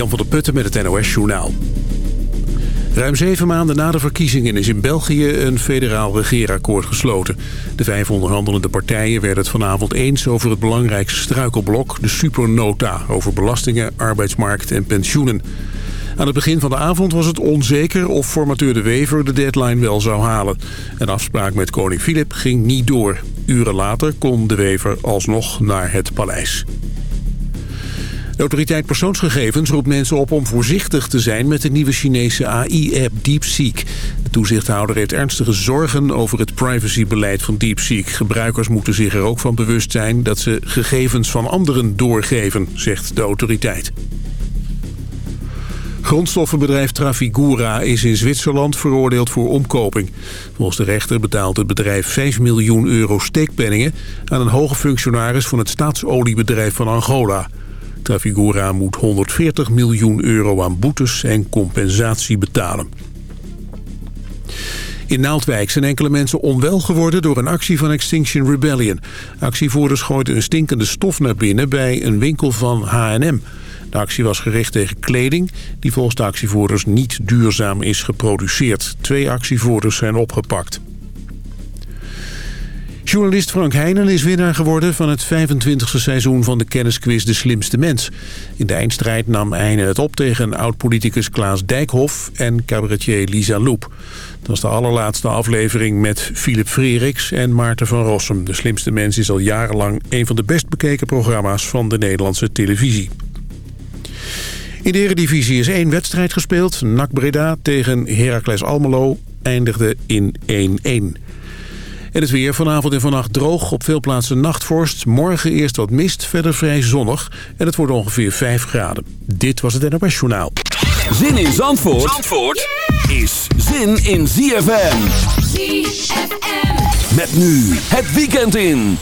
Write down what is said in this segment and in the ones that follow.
Jan van der Putten met het NOS Journaal. Ruim zeven maanden na de verkiezingen is in België een federaal regeerakkoord gesloten. De vijf onderhandelende partijen werden het vanavond eens over het belangrijkste struikelblok, de supernota, over belastingen, arbeidsmarkt en pensioenen. Aan het begin van de avond was het onzeker of formateur De Wever de deadline wel zou halen. Een afspraak met koning Filip ging niet door. Uren later kon De Wever alsnog naar het paleis. De autoriteit persoonsgegevens roept mensen op om voorzichtig te zijn met de nieuwe Chinese AI-app DeepSeek. De toezichthouder heeft ernstige zorgen over het privacybeleid van DeepSeek. Gebruikers moeten zich er ook van bewust zijn dat ze gegevens van anderen doorgeven, zegt de autoriteit. Grondstoffenbedrijf Trafigura is in Zwitserland veroordeeld voor omkoping. Volgens de rechter betaalt het bedrijf 5 miljoen euro steekpenningen... aan een hoge functionaris van het staatsoliebedrijf van Angola. Trafigura moet 140 miljoen euro aan boetes en compensatie betalen. In Naaldwijk zijn enkele mensen onwel geworden door een actie van Extinction Rebellion. Actievoerders gooiden een stinkende stof naar binnen bij een winkel van H&M. De actie was gericht tegen kleding die volgens de actievoerders niet duurzaam is geproduceerd. Twee actievoerders zijn opgepakt. Journalist Frank Heijnen is winnaar geworden van het 25e seizoen van de kennisquiz De Slimste Mens. In de eindstrijd nam Heijnen het op tegen oud-politicus Klaas Dijkhoff en cabaretier Lisa Loep. Dat was de allerlaatste aflevering met Philip Freriks en Maarten van Rossum. De Slimste Mens is al jarenlang een van de best bekeken programma's van de Nederlandse televisie. In de Eredivisie is één wedstrijd gespeeld. NAC Breda tegen Heracles Almelo eindigde in 1-1. En het weer vanavond en vannacht droog. Op veel plaatsen nachtvorst. Morgen eerst wat mist, verder vrij zonnig. En het wordt ongeveer 5 graden. Dit was het NOS Journaal. Zin in Zandvoort, Zandvoort is zin in ZFM. ZFM. Met nu het weekend in.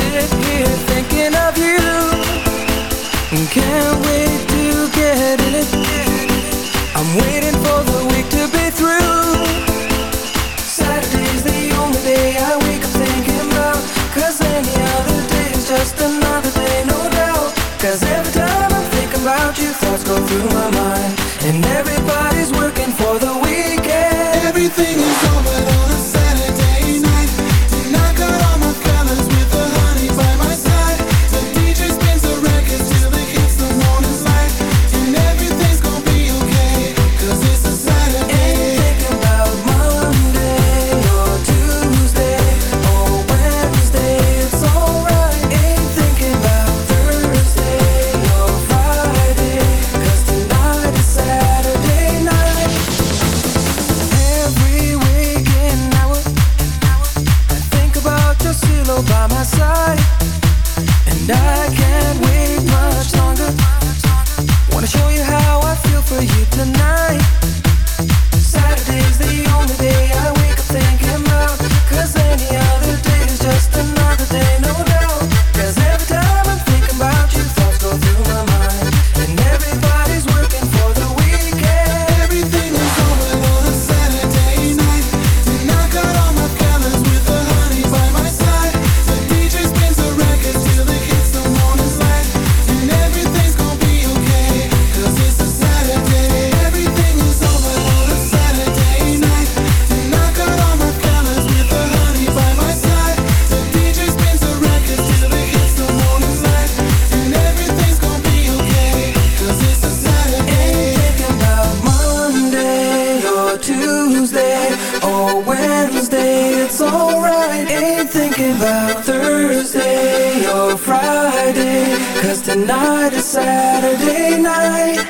sit here thinking of you and can't wait to get in it. I'm waiting for the week to be through. Saturday's the only day I wake up thinking about. Cause any other day is just another day, no doubt. Cause every time I'm thinking about you, thoughts go through my mind. And everybody's working for the weekend. Everything is over on the same. thinking about Thursday or Friday Cause tonight is Saturday night.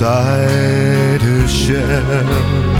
beside her share.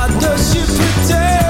Why does she pretend?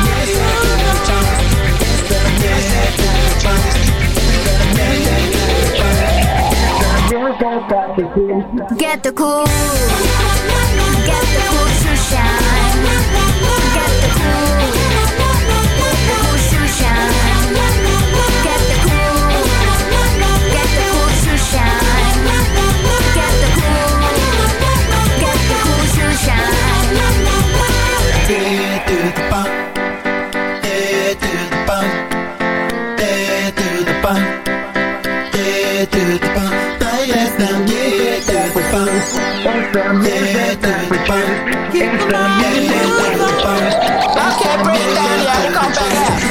Get the cool, get the cool to shine. Get the cool, the cool to shine. bounce. Yeah, time to bounce. Yeah, time to bounce. I can't breathe down, yeah, come.